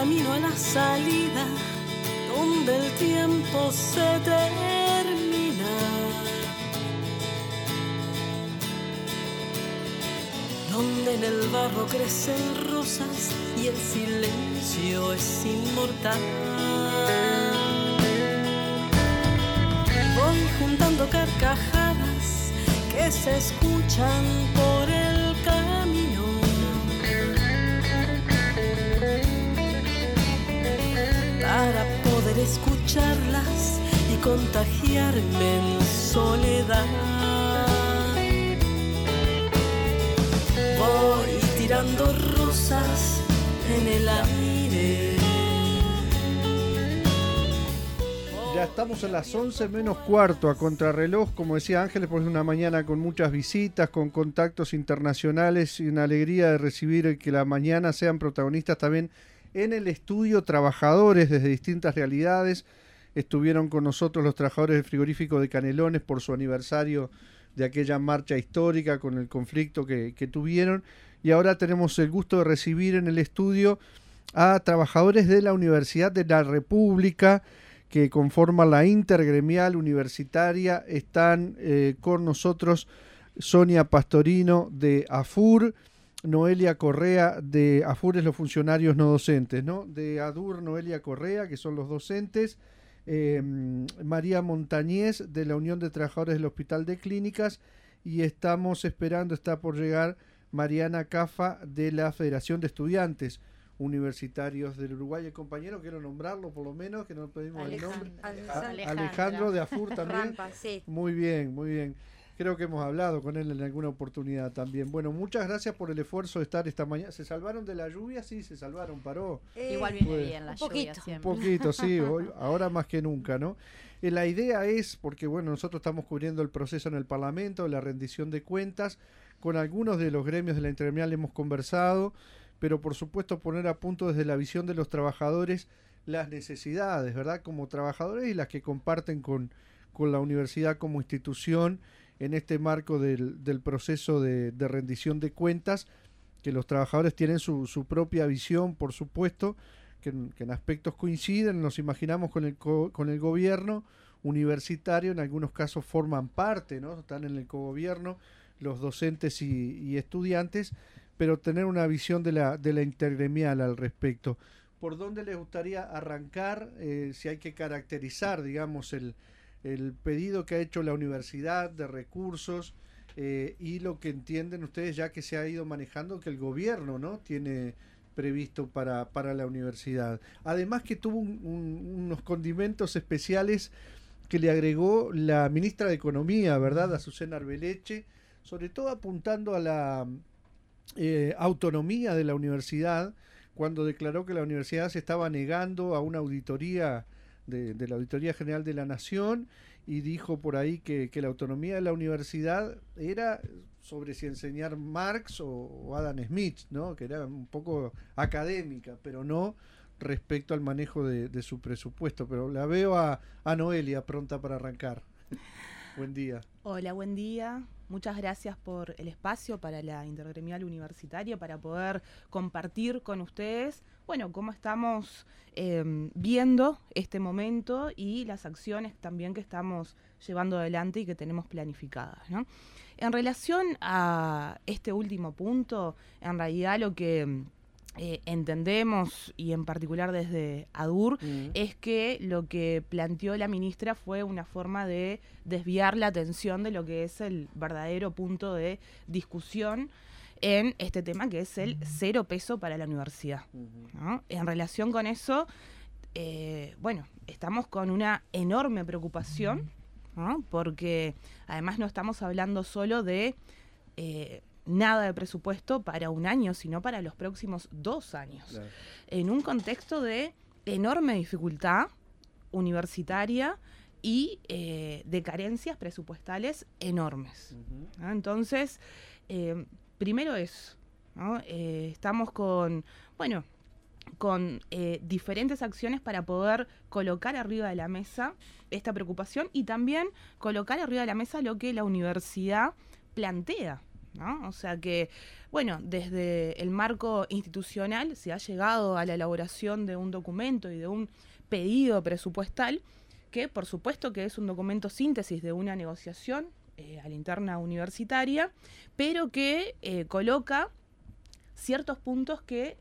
camino a la salida, donde el tiempo se termina. Donde en el barro crecen rosas y el silencio es inmortal. Voy juntando carcajadas que se escuchan por escucharlas y contagiarme en soledad. Voy tirando rosas en el aire. Ya estamos en las 11 menos cuarto a contrarreloj, como decía Ángeles, porque es una mañana con muchas visitas, con contactos internacionales y una alegría de recibir que la mañana sean protagonistas también en el estudio trabajadores desde distintas realidades. Estuvieron con nosotros los trabajadores del frigorífico de Canelones por su aniversario de aquella marcha histórica con el conflicto que, tuvieron. Y ahora tenemos el gusto de recibir en el estudio a trabajadores de la Universidad de la República que conforman la intergremial universitaria. Están eh, con nosotros Sonia Pastorino de AFUR, Noelia Correa de AFUR es los funcionarios no docentes, ¿no? De ADUR, Noelia Correa, que son los docentes. eh, María Montañez de la Unión de Trabajadores del Hospital de Clínicas y estamos esperando, está por llegar Mariana Cafa de la Federación de Estudiantes Universitarios del Uruguay. El compañero, quiero nombrarlo por lo menos, que no pedimos el nombre. Alejandro. De AFUR también. Rampa, sí. Muy bien, muy bien. Creo que hemos hablado con él en alguna oportunidad también. Bueno, muchas gracias por el esfuerzo de estar esta mañana. ¿Se salvaron de la lluvia? Sí, se salvaron, paró. Igual viene Pues, bien la un lluvia poquito. Un siempre. poquito, sí, hoy, ahora más que nunca, ¿no? Eh, la idea es, porque bueno, nosotros estamos cubriendo el proceso en el Parlamento, la rendición de cuentas, con algunos de los gremios de la intergremial hemos conversado, pero por supuesto poner a punto desde la visión de los trabajadores las necesidades, ¿verdad? Como trabajadores y las que comparten con, con la universidad como institución en este marco del, del proceso de, rendición de cuentas, que los trabajadores tienen su, su propia visión, por supuesto, que en, que en aspectos coinciden, nos imaginamos con el, co- con el gobierno universitario, en algunos casos forman parte, ¿no? Están en el cogobierno los docentes y, y estudiantes, pero tener una visión de la, de la intergremial al respecto. ¿Por dónde les gustaría arrancar? Eh, si hay que caracterizar, digamos, el, el pedido que ha hecho la universidad de recursos eh, y lo que entienden ustedes ya que se ha ido manejando que el gobierno no tiene previsto para, para la universidad. Además que tuvo un- un- unos condimentos especiales que le agregó la ministra de Economía, ¿verdad? Azucena Arbeleche, sobre todo apuntando a la eh, autonomía de la universidad, cuando declaró que la universidad se estaba negando a una auditoría de, la Auditoría General de la Nación y dijo por ahí que, que la autonomía de la universidad era sobre si enseñar Marx o, o Adam Smith, ¿no? que era un poco académica, pero no respecto al manejo de, de su presupuesto. Pero la veo a, a Noelia pronta para arrancar. Buen día. Hola, buen día. Muchas gracias por el espacio para la Intergremial Universitaria, para poder compartir con ustedes, bueno, cómo estamos eh, viendo este momento y las acciones también que estamos llevando adelante y que tenemos planificadas. ¿no? En relación a este último punto, en realidad lo que eh, entendemos, y en particular desde ADUR, Mm. es que lo que planteó la ministra fue una forma de desviar la atención de lo que es el verdadero punto de discusión en este tema que es el cero peso para la universidad. En relación con eso, eh, bueno, estamos con una enorme preocupación, ¿no? porque además no estamos hablando solo de eh, nada de presupuesto para un año, sino para los próximos dos años Claro. en un contexto de enorme dificultad universitaria y eh, de carencias presupuestales enormes. Entonces, eh, primero eso, ¿no? Eh, estamos con, bueno, con eh, diferentes acciones para poder colocar arriba de la mesa esta preocupación y también colocar arriba de la mesa lo que la universidad plantea. ¿No? O sea que, bueno, desde el marco institucional se ha llegado a la elaboración de un documento y de un pedido presupuestal que por supuesto que es un documento síntesis de una negociación eh, a la interna universitaria, pero que eh, coloca ciertos puntos que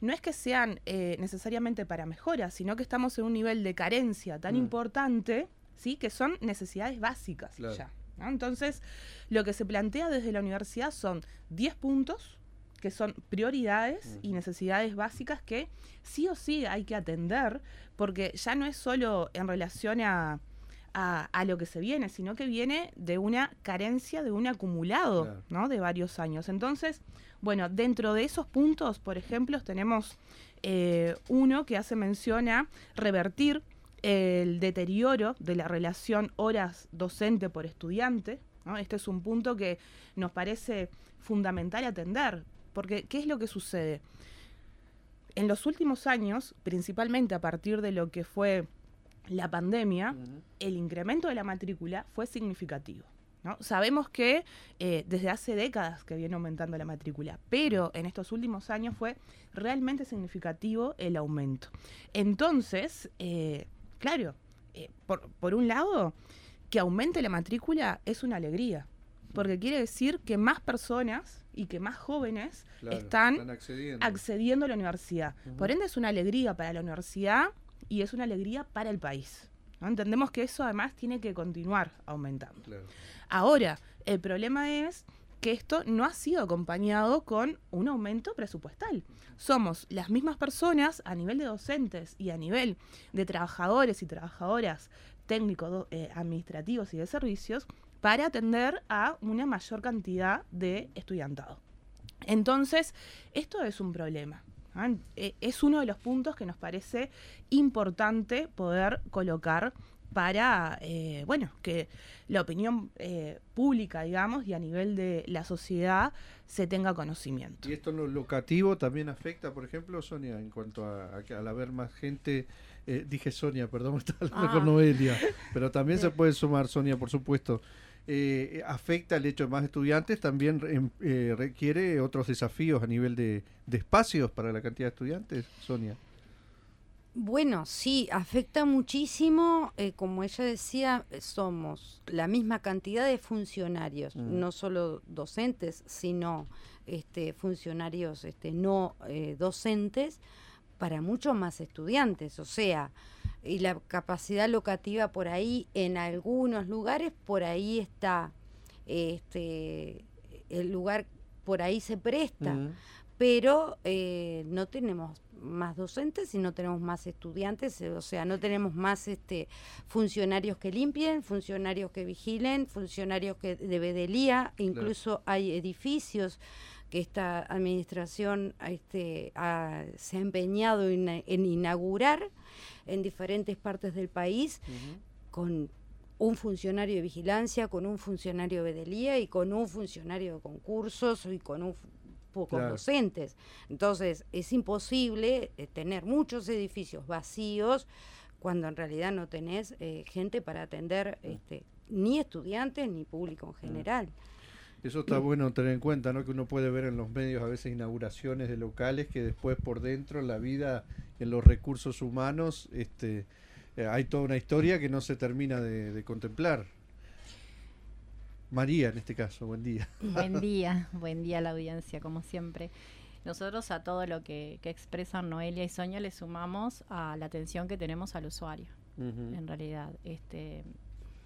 no es que sean eh, necesariamente para mejora, sino que estamos en un nivel de carencia tan mm. importante, ¿sí? que son necesidades básicas ya. Entonces, lo que se plantea desde la universidad son 10 puntos que son prioridades y necesidades básicas que sí o sí hay que atender, porque ya no es solo en relación a, a, lo que se viene, sino que viene de una carencia, de un acumulado ¿no? de varios años. Entonces, bueno, dentro de esos puntos, por ejemplo, tenemos eh, uno que hace mención a revertir el deterioro de la relación horas docente por estudiante. Este es un punto que nos parece fundamental atender, porque ¿qué es lo que sucede? En los últimos años, principalmente a partir de lo que fue la pandemia, el incremento de la matrícula fue significativo. ¿no? Sabemos que eh, desde hace décadas que viene aumentando la matrícula, pero en estos últimos años fue realmente significativo el aumento. Entonces, eh, claro, eh, por, por un lado, que aumente la matrícula es una alegría, porque quiere decir que más personas y que más jóvenes están, accediendo. a la universidad. Por ende es una alegría para la universidad y es una alegría para el país. Entendemos que eso además tiene que continuar aumentando. Ahora, el problema es que esto no ha sido acompañado con un aumento presupuestal. Somos las mismas personas a nivel de docentes y a nivel de trabajadores y trabajadoras técnicos, eh, administrativos y de servicios para atender a una mayor cantidad de estudiantado. Entonces, esto es un problema. ¿ah? E, es uno de los puntos que nos parece importante poder colocar para, eh, bueno, que la opinión eh, pública, digamos, y a nivel de la sociedad se tenga conocimiento. ¿Y esto en lo locativo también afecta, por ejemplo, Sonia, en cuanto a, al haber más gente? Eh, dije Sonia, perdón, está hablando ah. con Noelia, pero también se puede sumar, Sonia, por supuesto. Eh, afecta el hecho de más estudiantes, también em, eh, requiere otros desafíos a nivel de, espacios para la cantidad de estudiantes, Sonia. Bueno, sí, afecta muchísimo, eh, como ella decía, somos la misma cantidad de funcionarios, mm. no solo docentes, sino este, funcionarios este, no docentes, para muchos más estudiantes, o sea, y la capacidad locativa por ahí en algunos lugares por ahí está este el lugar por ahí se presta pero eh, no tenemos más docentes y no tenemos más estudiantes, o sea, no tenemos más este funcionarios que limpien, funcionarios que vigilen, funcionarios que de bedelía, incluso hay edificios que esta administración este, se ha empeñado en, inaugurar en diferentes partes del país con un funcionario de vigilancia, con un funcionario de bedelía y con un funcionario de concursos y con un pocos docentes. Entonces, es imposible eh, tener muchos edificios vacíos cuando en realidad no tenés eh, gente para atender este, ni estudiantes ni público en general. Eso está bueno tener en cuenta, ¿no? Que uno puede ver en los medios a veces inauguraciones de locales que después por dentro, en la vida, en los recursos humanos, este, eh, hay toda una historia que no se termina de, contemplar. María, en este caso, buen día. Buen día, buen día a la audiencia, como siempre. Nosotros a todo lo que, expresan Noelia y Sonia le sumamos a la atención que tenemos al usuario, en realidad. Este,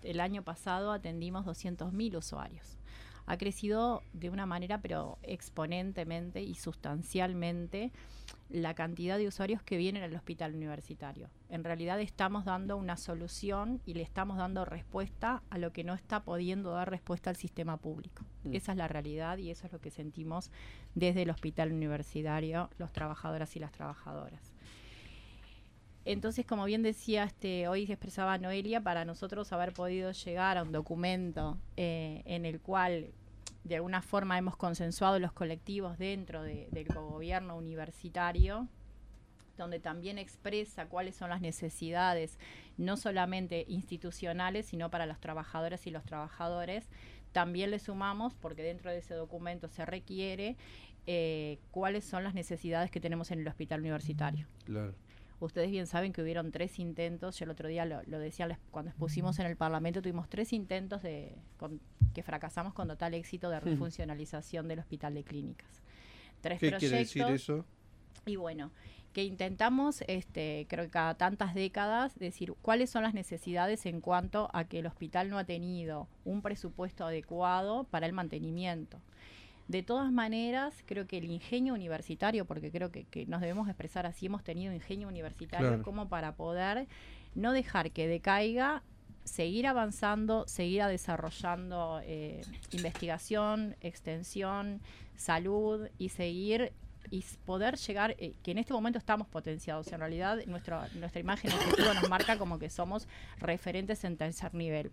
el año pasado atendimos 200.000 usuarios ha crecido de una manera pero exponentemente y sustancialmente la cantidad de usuarios que vienen al hospital universitario. En realidad estamos dando una solución y le estamos dando respuesta a lo que no está pudiendo dar respuesta al sistema público. Mm. Esa es la realidad y eso es lo que sentimos desde el hospital universitario, los trabajadoras y las trabajadoras. Entonces, como bien decía, este, hoy se expresaba Noelia, para nosotros haber podido llegar a un documento eh, en el cual de alguna forma hemos consensuado los colectivos dentro del gobierno universitario, donde también expresa cuáles son las necesidades, no solamente institucionales, sino para los trabajadores y los trabajadores, también le sumamos, porque dentro de ese documento se requiere, eh, cuáles son las necesidades que tenemos en el hospital universitario. Claro. Ustedes bien saben que hubieron tres intentos, yo el otro día lo, lo decía cuando expusimos en el Parlamento, tuvimos tres intentos de que fracasamos con total éxito de refuncionalización del hospital de clínicas. Tres ¿Qué quiere decir eso? Y bueno, que intentamos, este, creo que cada tantas décadas, decir cuáles son las necesidades en cuanto a que el hospital no ha tenido un presupuesto adecuado para el mantenimiento. De todas maneras, creo que el ingenio universitario, porque creo que, nos debemos expresar así, hemos tenido ingenio universitario como para poder no dejar que decaiga, seguir avanzando, seguir desarrollando eh, investigación, extensión, salud y seguir y poder llegar, eh, que en este momento estamos potenciados. En realidad, nuestra nuestra imagen objetiva nos marca como que somos referentes en tercer nivel.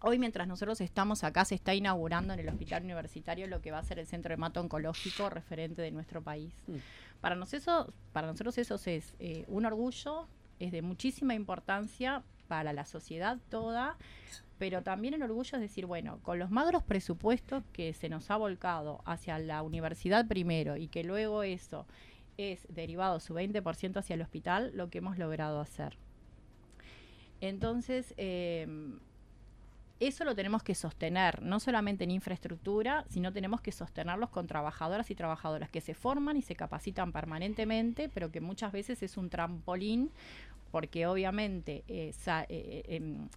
Hoy, mientras nosotros estamos acá, se está inaugurando en el hospital universitario lo que va a ser el centro hemato oncológico referente de nuestro país. Mm. Para, nosotros, para nosotros eso es eh, un orgullo, es de muchísima importancia para la sociedad toda, pero también el orgullo es decir, bueno, con los magros presupuestos que se nos ha volcado hacia la universidad primero y que luego eso es derivado su 20% hacia el hospital, lo que hemos logrado hacer. Entonces, eh, eso lo tenemos que sostener, no solamente en infraestructura, sino tenemos que sostenerlos con trabajadoras y trabajadoras que se forman y se capacitan permanentemente, pero que muchas veces es un trampolín, porque obviamente eh, eh, eh, em,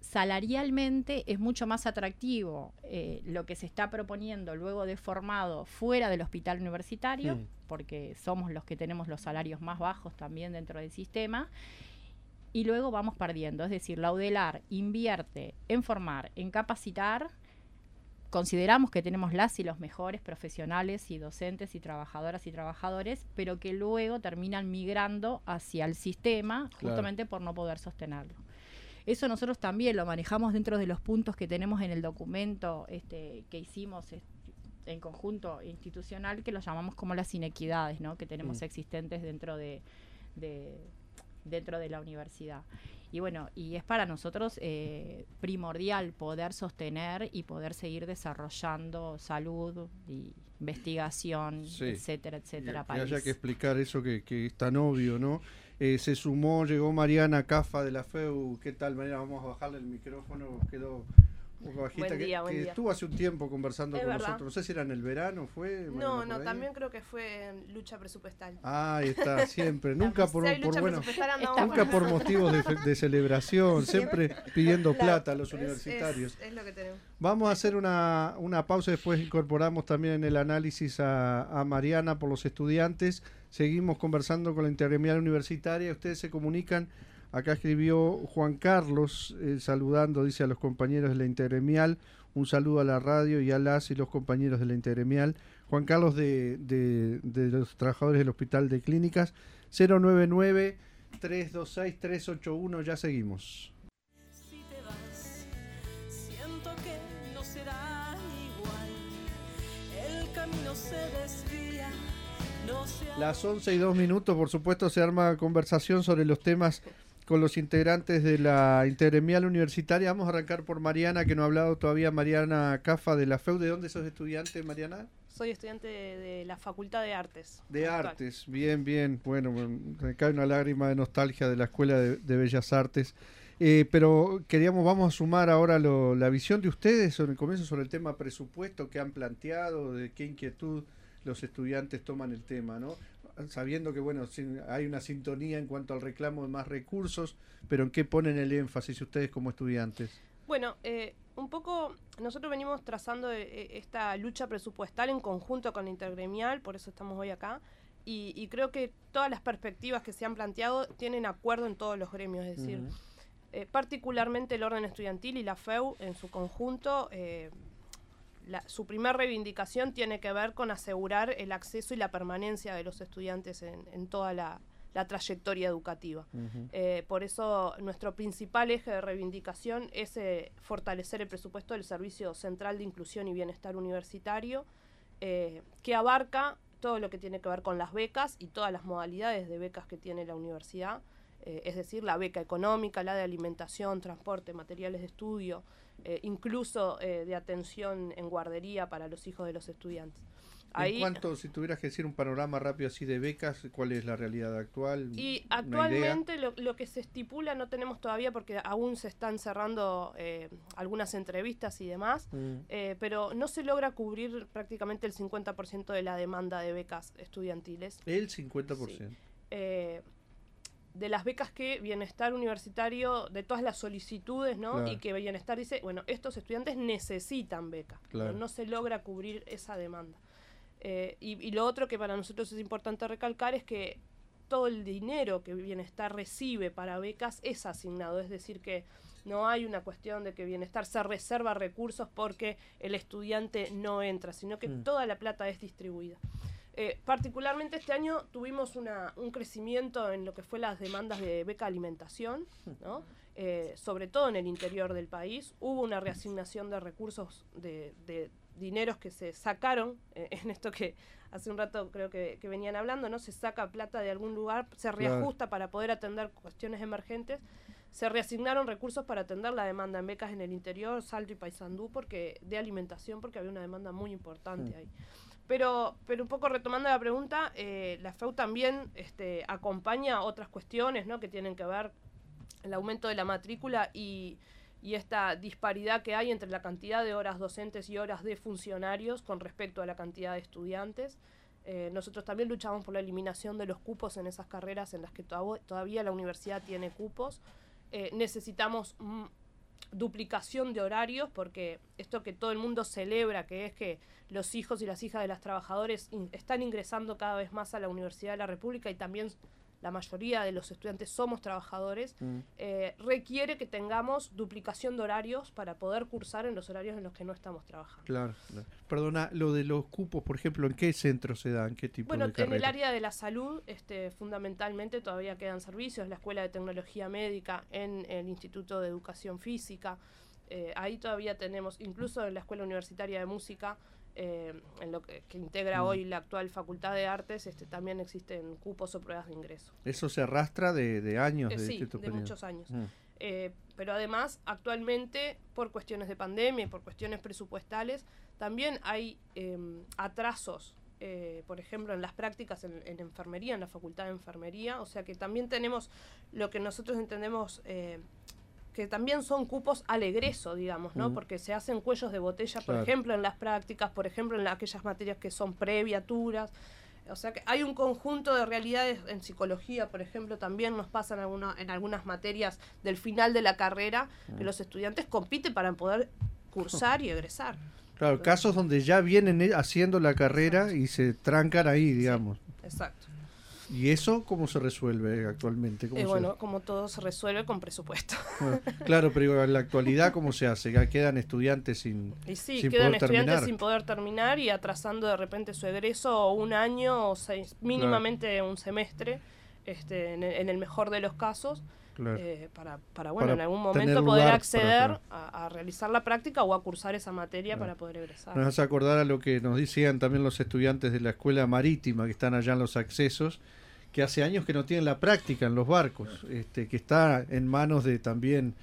salarialmente es mucho más atractivo lo que se está proponiendo luego de formado fuera del hospital universitario, mm. porque somos los que tenemos los salarios más bajos también dentro del sistema y luego vamos perdiendo. Es decir, la UDELAR invierte en formar, en capacitar. Consideramos que tenemos las y los mejores profesionales y docentes y trabajadoras y trabajadores, pero que luego terminan migrando hacia el sistema justamente por no poder sostenerlo. Eso nosotros también lo manejamos dentro de los puntos que tenemos en el documento este, que hicimos en conjunto institucional, que lo llamamos como las inequidades ¿no? que tenemos mm. existentes dentro de dentro de la universidad. Y bueno, y es para nosotros eh, primordial poder sostener y poder seguir desarrollando salud y investigación, etcétera, etcétera. Y, haya que explicar eso que, que es tan obvio, ¿no? Eh, se sumó, llegó Mariana Cafa de la FEU. ¿Qué tal, Mariana? Vamos a bajarle el micrófono, quedó bajita, que, estuvo hace un tiempo conversando con nosotros. No sé si era en el verano, fue. No, no, también creo que fue en lucha presupuestal. Ah, ahí está, siempre. nunca por, por bueno, nunca por motivos de, celebración, siempre pidiendo plata a los universitarios. Es, lo que tenemos. Vamos a hacer una, una pausa, después incorporamos también en el análisis a, a Mariana por los estudiantes. Seguimos conversando con la intergremial universitaria. Ustedes se comunican Acá escribió Juan Carlos eh, saludando, dice a los compañeros de la Intergremial, un saludo a la radio y a las y los compañeros de la Intergremial. Juan Carlos de, de, los trabajadores del Hospital de Clínicas, 099 326 381, ya seguimos. Si te vas, siento que no será igual. El camino se desvía. Las 11 y 2 minutos, por supuesto, se arma conversación sobre los temas con los integrantes de la Intergremial Universitaria. Vamos a arrancar por Mariana, que no ha hablado todavía, Mariana Cafa de la FEU. ¿De dónde sos estudiante, Mariana? Soy estudiante de, la Facultad de Artes. De Artes, bien, bien. Bueno, me cae una lágrima de nostalgia de la Escuela de, Bellas Artes. Eh, pero queríamos, vamos a sumar ahora la visión de ustedes sobre el comienzo sobre el tema presupuesto que han planteado, de qué inquietud los estudiantes toman el tema, ¿no? Sabiendo que bueno hay una sintonía en cuanto al reclamo de más recursos, pero ¿en qué ponen el énfasis ustedes como estudiantes? Bueno, eh, un poco nosotros venimos trazando eh, eh, esta lucha presupuestal en conjunto con la intergremial, por eso estamos hoy acá, y, creo que todas las perspectivas que se han planteado tienen acuerdo en todos los gremios, es decir, particularmente el orden estudiantil y la FEU en su conjunto su primer reivindicación tiene que ver con asegurar el acceso y la permanencia de los estudiantes en, toda la, trayectoria educativa. Eh, por eso nuestro principal eje de reivindicación es eh, fortalecer el presupuesto del Servicio Central de Inclusión y Bienestar Universitario, eh, que abarca todo lo que tiene que ver con las becas y todas las modalidades de becas que tiene la universidad. es decir, la beca económica, la de alimentación, transporte, materiales de estudio, eh, incluso eh, de atención en guardería para los hijos de los estudiantes. en cuanto, si tuvieras que decir un panorama rápido así de becas, ¿cuál es la realidad actual? Y actualmente lo, que se estipula no tenemos todavía porque aún se están cerrando eh, algunas entrevistas y demás, mm. pero no se logra cubrir prácticamente el 50% de la demanda de becas estudiantiles. El 50% de las becas que Bienestar Universitario, de todas las solicitudes, ¿no? Y que Bienestar dice, bueno, estos estudiantes necesitan beca, no se logra cubrir esa demanda. Eh, y, lo otro que para nosotros es importante recalcar es que todo el dinero que Bienestar recibe para becas es asignado, es decir, que no hay una cuestión de que Bienestar se reserva recursos porque el estudiante no entra, sino que mm. toda la plata es distribuida. Eh, particularmente este año tuvimos una, un crecimiento en lo que fue las demandas de beca alimentación, ¿no? Eh, sobre todo en el interior del país. Hubo una reasignación de recursos, de, de dineros que se sacaron, eh, en esto que hace un rato creo que, venían hablando, ¿no? Se saca plata de algún lugar, se reajusta para poder atender cuestiones emergentes. Se reasignaron recursos para atender la demanda en becas en el interior, Salto y Paysandú, porque, de alimentación, porque había una demanda muy importante ahí. Pero, pero un poco retomando la pregunta, eh, la FEU también este, acompaña otras cuestiones ¿no? que tienen que ver el aumento de la matrícula y, y esta disparidad que hay entre la cantidad de horas docentes y horas de funcionarios con respecto a la cantidad de estudiantes. Eh, nosotros también luchamos por la eliminación de los cupos en esas carreras en las que todavía la universidad tiene cupos. Eh, necesitamos duplicación de horarios, porque esto que todo el mundo celebra, que es que los hijos y las hijas de los trabajadores están ingresando cada vez más a la Universidad de la República y también la mayoría de los estudiantes somos trabajadores, mm. eh, requiere que tengamos duplicación de horarios para poder cursar en los horarios en los que no estamos trabajando. Claro. Perdona, lo de los cupos, por ejemplo, ¿en qué centro se dan? ¿Qué tipo bueno, de Bueno, en el área de la salud, este, fundamentalmente todavía quedan servicios, la Escuela de Tecnología Médica, en el Instituto de Educación Física, eh, ahí todavía tenemos, incluso en la Escuela Universitaria de Música, eh, en lo que, integra mm. hoy la actual Facultad de Artes, este, también existen cupos o pruebas de ingreso. ¿Eso se arrastra de, años? Eh, de sí, de muchos años. Mm. Eh, pero además, actualmente, por cuestiones de pandemia y por cuestiones presupuestales, también hay em, atrasos, por ejemplo, en las prácticas en, en, enfermería, en la Facultad de Enfermería, o sea que también tenemos lo que nosotros entendemos que también son cupos al egreso, digamos, ¿no? Porque se hacen cuellos de botella, por ejemplo, en las prácticas, por ejemplo, en aquellas materias que son previaturas. O sea que hay un conjunto de realidades en psicología, por ejemplo, también nos pasan alguna, en algunas materias del final de la carrera que los estudiantes compiten para poder cursar y egresar. Claro, casos donde ya vienen eh, haciendo la carrera y se trancan ahí, digamos. exacto. ¿Y eso cómo se resuelve actualmente? Eh, bueno, como todo se resuelve con presupuesto. claro, pero en la actualidad, ¿cómo se hace? ¿Quedan estudiantes sin, y sí, quedan estudiantes sin poder terminar y atrasando de repente su egreso un año o seis, mínimamente un semestre, este, en, el mejor de los casos. Eh, para, para, bueno, en algún momento poder acceder a, realizar la práctica o a cursar esa materia para poder egresar. Nos hace acordar a lo que nos decían también los estudiantes de la escuela marítima que están allá en los accesos, que hace años que no tienen la práctica en los barcos, este, que está en manos de también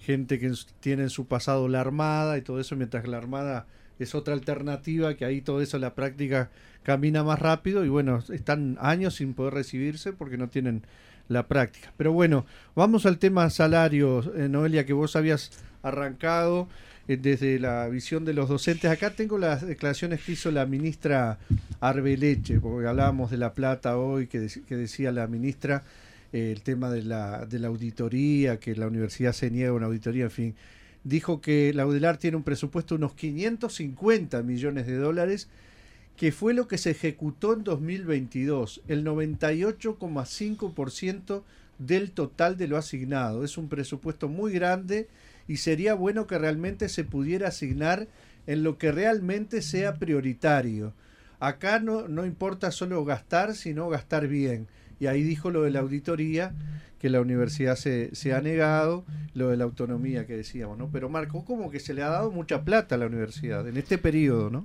gente que tiene en su pasado la Armada y todo eso, mientras que la Armada es otra alternativa, que ahí todo eso, la práctica camina más rápido y bueno, están años sin poder recibirse porque no tienen la práctica. Pero bueno, vamos al tema salario, eh, Noelia, que vos habías arrancado. Eh, desde la visión de los docentes. Acá tengo las declaraciones que hizo la ministra Arbeleche, porque hablábamos de La Plata hoy, que, decía la ministra eh, el tema de la, de la auditoría, que la universidad se niega a una auditoría, en fin. Dijo que la UDELAR tiene un presupuesto de unos 550 millones de dólares, que fue lo que se ejecutó en 2022, el 98,5% del total de lo asignado. Es un presupuesto muy grande y sería bueno que realmente se pudiera asignar en lo que realmente sea prioritario. Acá no, no importa solo gastar, sino gastar bien. Y ahí dijo lo de la auditoría, que la universidad se, se, ha negado, lo de la autonomía que decíamos, ¿no? Pero Marco, como que se le ha dado mucha plata a la universidad en este periodo, ¿no?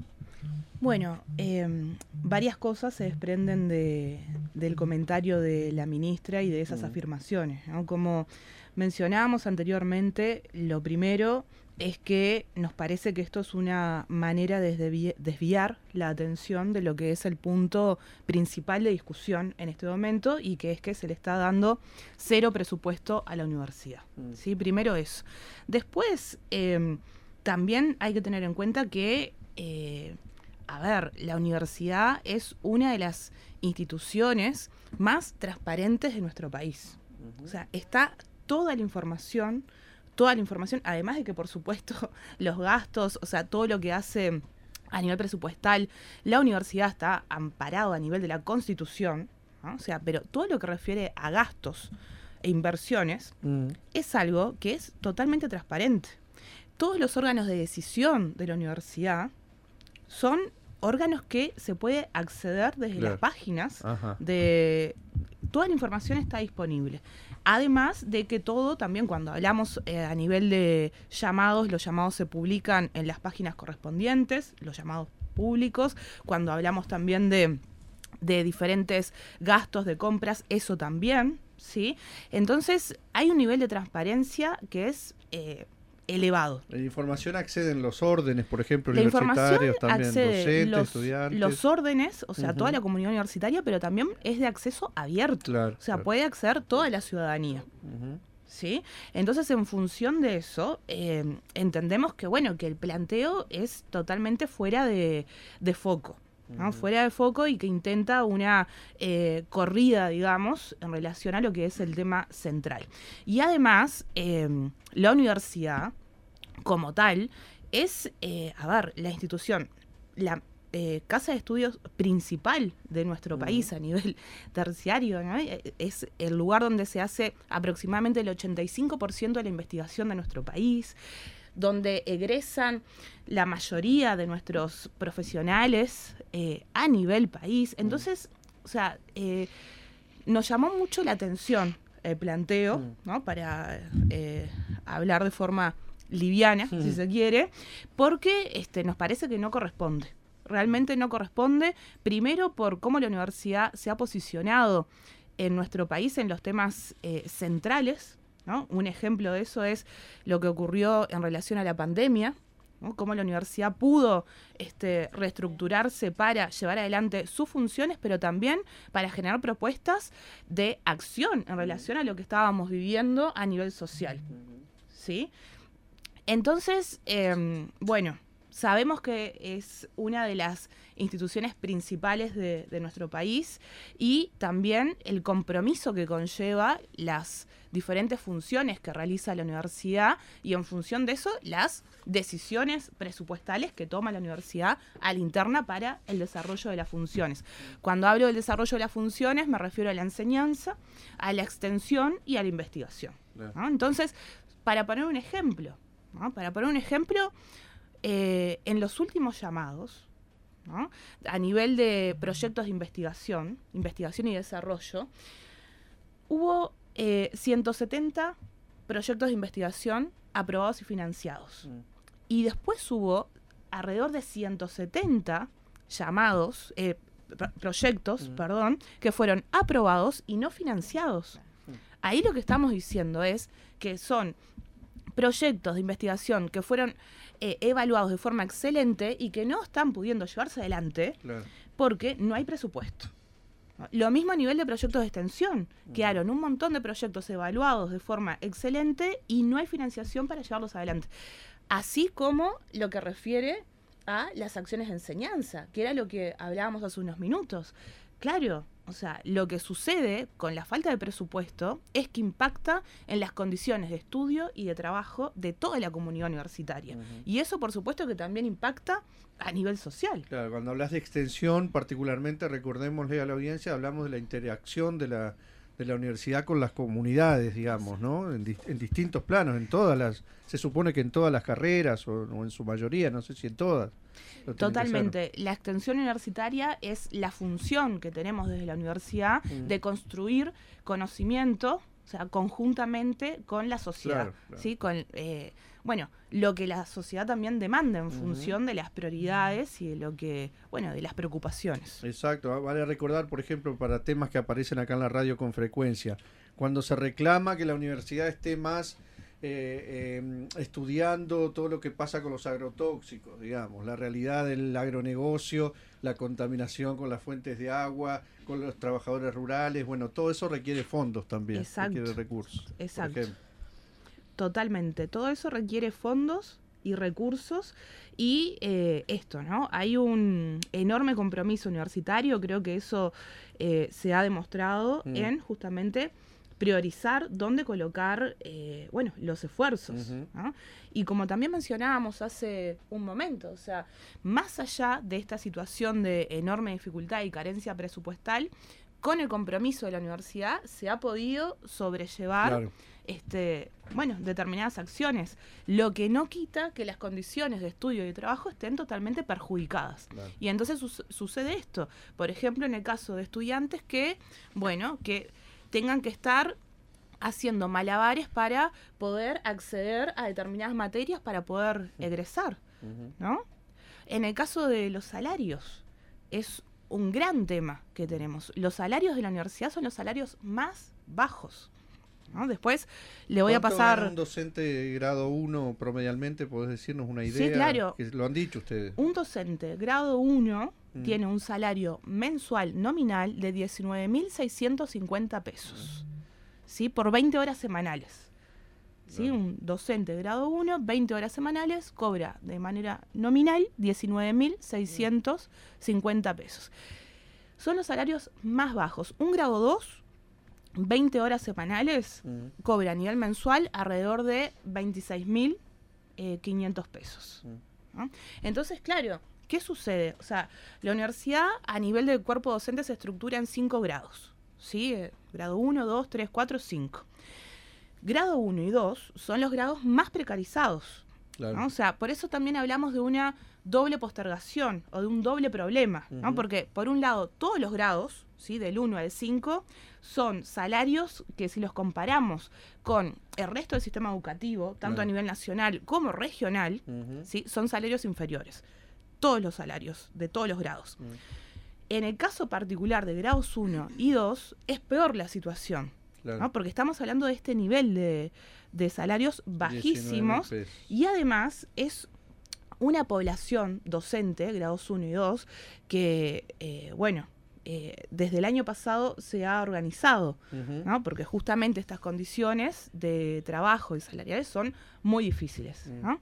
Bueno, em, varias cosas se desprenden de, del comentario de la ministra y de esas Mm. afirmaciones. ¿no? Como mencionábamos anteriormente, lo primero es que nos parece que esto es una manera de desvi- desviar la atención de lo que es el punto principal de discusión en este momento y que es que se le está dando cero presupuesto a la universidad. Mm. ¿sí? Primero eso. Después, eh, también hay que tener en cuenta que, eh, a ver, la universidad es una de las instituciones más transparentes de nuestro país. O sea, está toda la información, toda la información, además de que, por supuesto, los gastos, o sea, todo lo que hace a nivel presupuestal, la universidad está amparado a nivel de la Constitución, ¿no? o sea, pero todo lo que refiere a gastos e inversiones Mm. es algo que es totalmente transparente. Todos los órganos de decisión de la universidad son órganos que se puede acceder desde Claro. las páginas Ajá. de toda la información está disponible. Además de que todo también cuando hablamos eh, a nivel de llamados, los llamados se publican en las páginas correspondientes, los llamados públicos. Cuando hablamos también de, de diferentes gastos de compras, eso también, ¿sí? Entonces hay un nivel de transparencia que es eh, elevado. La información acceden los órdenes, por ejemplo, La universitarios también, docentes, los, estudiantes. los órdenes, o sea, toda la comunidad universitaria, pero también es de acceso abierto. Claro, O sea, claro. puede acceder toda la ciudadanía. ¿Sí? Entonces, en función de eso, eh, entendemos que, bueno, que el planteo es totalmente fuera de, de foco. Fuera de foco y que intenta una eh, corrida, digamos, en relación a lo que es el tema central. Y además, eh, la universidad, como tal, es, eh, a ver, la institución, la eh, casa de estudios principal de nuestro país a nivel terciario, ¿no? Es el lugar donde se hace aproximadamente el 85% de la investigación de nuestro país, donde egresan la mayoría de nuestros profesionales eh, a nivel país. Entonces, o sea, eh, nos llamó mucho la atención el planteo, Mm. ¿no? Para eh, hablar de forma liviana, Mm. si se quiere, porque este, nos parece que no corresponde. Realmente no corresponde, primero por cómo la universidad se ha posicionado en nuestro país en los temas eh, centrales. ¿no? Un ejemplo de eso es lo que ocurrió en relación a la pandemia, cómo la universidad pudo este, reestructurarse para llevar adelante sus funciones, pero también para generar propuestas de acción en relación a lo que estábamos viviendo a nivel social. ¿sí? Entonces, em, bueno, sabemos que es una de las instituciones principales de, de nuestro país y también el compromiso que conlleva las diferentes funciones que realiza la universidad y en función de eso las decisiones presupuestales que toma la universidad a la interna para el desarrollo de las funciones. Cuando hablo del desarrollo de las funciones me refiero a la enseñanza, a la extensión y a la investigación. Entonces, para poner un ejemplo, ¿no? para poner un ejemplo, eh, en los últimos llamados, ¿no? a nivel de proyectos de investigación, investigación y desarrollo, hubo eh, 170 proyectos de investigación aprobados y financiados. Mm. Y después hubo alrededor de 170 llamados, eh, pro- proyectos, Mm. perdón, que fueron aprobados y no financiados. Ahí lo que estamos diciendo es que son proyectos de investigación que fueron eh, evaluados de forma excelente y que no están pudiendo llevarse adelante Claro. porque no hay presupuesto. Lo mismo a nivel de proyectos de extensión. Quedaron un montón de proyectos evaluados de forma excelente y no hay financiación para llevarlos adelante. Así como lo que refiere a las acciones de enseñanza, que era lo que hablábamos hace unos minutos. Claro, o sea, lo que sucede con la falta de presupuesto es que impacta en las condiciones de estudio y de trabajo de toda la comunidad universitaria. Y eso, por supuesto, que también impacta a nivel social. Claro, cuando hablas de extensión, particularmente, recordémosle a la audiencia, hablamos de la interacción de la, de la universidad con las comunidades, digamos, ¿no? En, dis- en distintos planos, en todas las, se supone que en todas las carreras, o, o en su mayoría, no sé si en todas. Totalmente. La extensión universitaria es la función que tenemos desde la universidad Mm. de construir conocimiento o sea, conjuntamente con la sociedad, Claro, claro. ¿sí? Con, eh, bueno, lo que la sociedad también demanda en función de las prioridades y de lo que, bueno, de las preocupaciones. Exacto, vale recordar, por ejemplo, para temas que aparecen acá en la radio con frecuencia, cuando se reclama que la universidad esté más eh, eh, estudiando todo lo que pasa con los agrotóxicos, digamos, la realidad del agronegocio, la contaminación con las fuentes de agua, con los trabajadores rurales, bueno, todo eso requiere fondos también, Exacto, requiere recursos. exacto. Totalmente. Todo eso requiere fondos y recursos y eh, esto, ¿no? Hay un enorme compromiso universitario, creo que eso eh, se ha demostrado Mm. en justamente priorizar dónde colocar, eh, bueno, los esfuerzos. Y como también mencionábamos hace un momento, o sea, más allá de esta situación de enorme dificultad y carencia presupuestal, con el compromiso de la universidad se ha podido sobrellevar Claro. este, bueno, determinadas acciones, lo que no quita que las condiciones de estudio y de trabajo estén totalmente perjudicadas. Claro. Y entonces sucede esto, por ejemplo, en el caso de estudiantes que, bueno, que tengan que estar haciendo malabares para poder acceder a determinadas materias para poder egresar. ¿no? En el caso de los salarios, es un gran tema que tenemos. Los salarios de la universidad son los salarios más bajos. ¿no? Después le voy a ¿Cuánto pasar... un docente de grado 1 promedialmente? ¿Podés decirnos una Sí, idea? claro. Que lo han dicho ustedes. Un docente grado 1 Mm. tiene un salario mensual nominal de 19.650 pesos. ¿Sí? Por 20 horas semanales. ¿Sí? Un docente grado 1, 20 horas semanales, cobra de manera nominal 19.650 pesos. Son los salarios más bajos. Un grado 2, 20 horas semanales, Ujú. cobra a nivel mensual alrededor de 26.500 pesos. Mm. ¿no? Entonces, claro, ¿qué sucede? O sea, la universidad a nivel del cuerpo docente se estructura en cinco grados. ¿sí? Grado 1, 2, 3, 4, 5. Grado 1 y 2 son los grados más precarizados. Claro. ¿no? O sea, por eso también hablamos de una doble postergación o de un doble problema, ¿no? Porque por un lado, todos los grados, ¿sí? del 1 al 5, son salarios que si los comparamos con el resto del sistema educativo, tanto Claro. a nivel nacional como regional. ¿sí? son salarios inferiores. Todos los salarios, de todos los grados. Mm. En el caso particular de grados 1 y 2, es peor la situación, Claro. ¿no? porque estamos hablando de este nivel de, de salarios 19.000 bajísimos y además es una población docente, grados 1 y 2, que, eh, bueno, eh, desde el año pasado se ha organizado. ¿no? porque justamente estas condiciones de trabajo y salariales son muy difíciles. Mm. ¿no?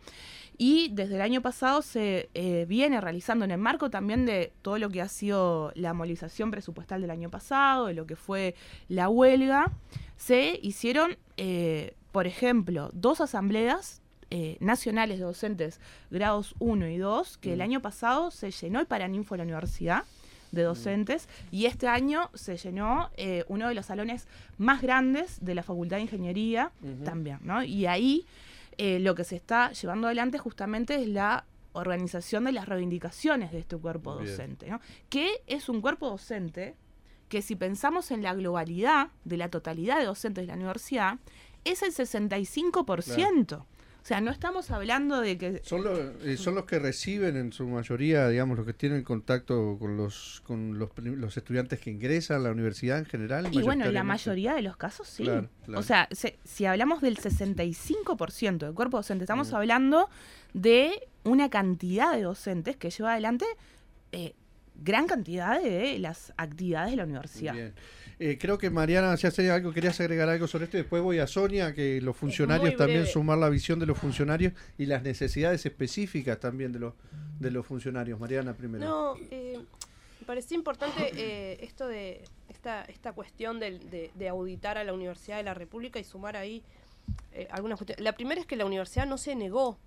Y desde el año pasado se eh, viene realizando en el marco también de todo lo que ha sido la movilización presupuestal del año pasado, de lo que fue la huelga, se hicieron, eh, por ejemplo, dos asambleas eh, nacionales de docentes grados 1 y 2, que el Mm. año pasado se llenó el Paraninfo de la universidad de docentes y este año se llenó eh, uno de los salones más grandes de la Facultad de Ingeniería también, ¿no? Y ahí eh, lo que se está llevando adelante justamente es la organización de las reivindicaciones de este cuerpo docente, ¿no? Que es un cuerpo docente que si pensamos en la globalidad de la totalidad de docentes de la universidad, es el 65%. O sea, no estamos hablando de que Son, los, eh, son los que reciben en su mayoría, digamos, los que tienen contacto con los con los, los estudiantes que ingresan a la universidad en general. Y bueno, en la mayoría de los casos sí. Claro, claro. O sea, se- si hablamos del 65% del cuerpo docente, estamos hablando de una cantidad de docentes que lleva adelante eh, gran cantidad de las actividades de la universidad. Bien. Eh, creo que Mariana, si hace algo, querías agregar algo sobre esto después voy a Sonia, que los funcionarios también sumar la visión de los funcionarios y las necesidades específicas también de los de los funcionarios. Mariana primero. No, eh, me parecía importante eh, esto de esta, esta cuestión del- de, de auditar a la Universidad de la República y sumar ahí eh, algunas cuestiones. La primera es que la universidad no se negó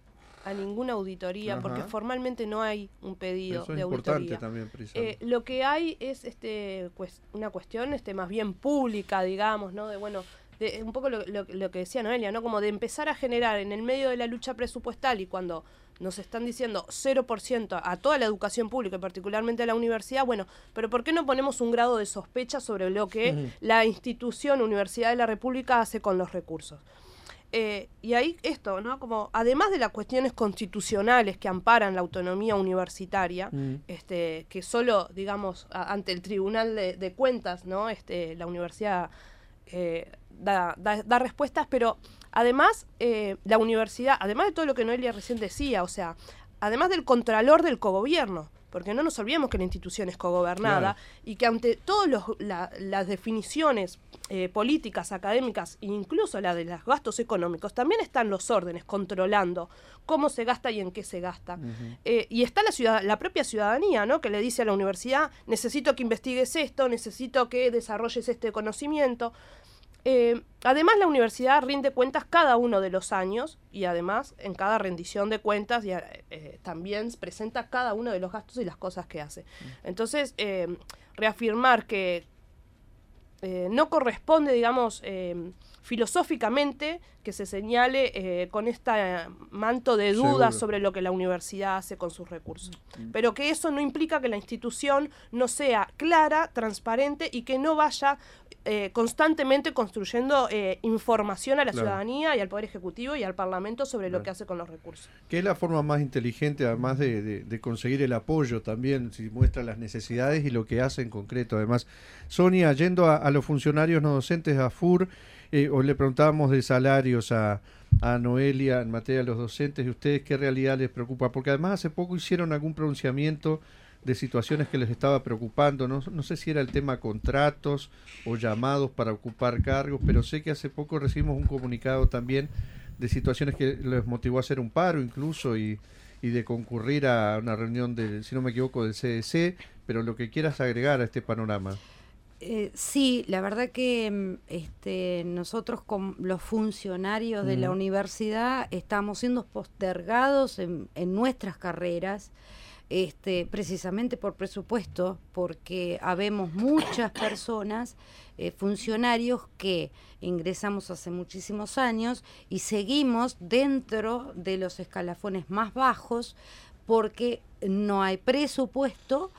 a ninguna auditoría Ajá. porque formalmente no hay un pedido Eso es de importante auditoría. también, Eh, lo que hay es este una cuestión este más bien pública, digamos, ¿no? De bueno, de, un poco lo, lo- lo que decía Noelia, ¿no? Como de empezar a generar en el medio de la lucha presupuestal y cuando nos están diciendo 0% a toda la educación pública, particularmente a la universidad, bueno, pero ¿por qué no ponemos un grado de sospecha sobre lo que la institución Universidad de la República hace con los recursos? Eh, y ahí esto, ¿no? Como además de las cuestiones constitucionales que amparan la autonomía universitaria, mm. este, que solo, digamos, ante el Tribunal de, Cuentas, ¿no? Este, la universidad eh, da, da, respuestas, pero además eh, la universidad, además de todo lo que Noelia recién decía, o sea, además del contralor del cogobierno, porque no nos olvidemos que la institución es cogobernada y que ante todas las definiciones eh, políticas, académicas e incluso la de los gastos económicos, también están los órdenes controlando cómo se gasta y en qué se gasta. Eh, y está la, ciudad, la propia ciudadanía, ¿no? Que le dice a la universidad, necesito que investigues esto, necesito que desarrolles este conocimiento. Eh, además, la universidad rinde cuentas cada uno de los años y además en cada rendición de cuentas eh, también presenta cada uno de los gastos y las cosas que hace. Mm. Entonces, eh, reafirmar que no corresponde, digamos, filosóficamente que se señale con este manto de dudas sobre lo que la universidad hace con sus recursos. Mm. Pero que eso no implica que la institución no sea clara, transparente y que no vaya eh, constantemente construyendo eh, información a la ciudadanía y al Poder Ejecutivo y al Parlamento sobre lo que hace con los recursos. Que es la forma más inteligente, además de, conseguir el apoyo también, si muestra las necesidades y lo que hace en concreto. Además, Sonia, yendo a, los funcionarios no docentes, a FUR, eh, o le preguntábamos de salarios a, a Noelia en materia de los docentes, y ustedes qué realidad les preocupa, porque además hace poco hicieron algún pronunciamiento de situaciones que les estaba preocupando. No, no, sé si era el tema contratos o llamados para ocupar cargos, pero sé que hace poco recibimos un comunicado también de situaciones que les motivó a hacer un paro incluso y, y de concurrir a una reunión, del, si no me equivoco, del CDC, pero lo que quieras agregar a este panorama. Eh, sí, la verdad que mm, este, nosotros con los funcionarios de la universidad estamos siendo postergados en, en nuestras carreras este, precisamente por presupuesto, porque habemos muchas personas, eh, funcionarios que ingresamos hace muchísimos años y seguimos dentro de los escalafones más bajos porque no hay presupuesto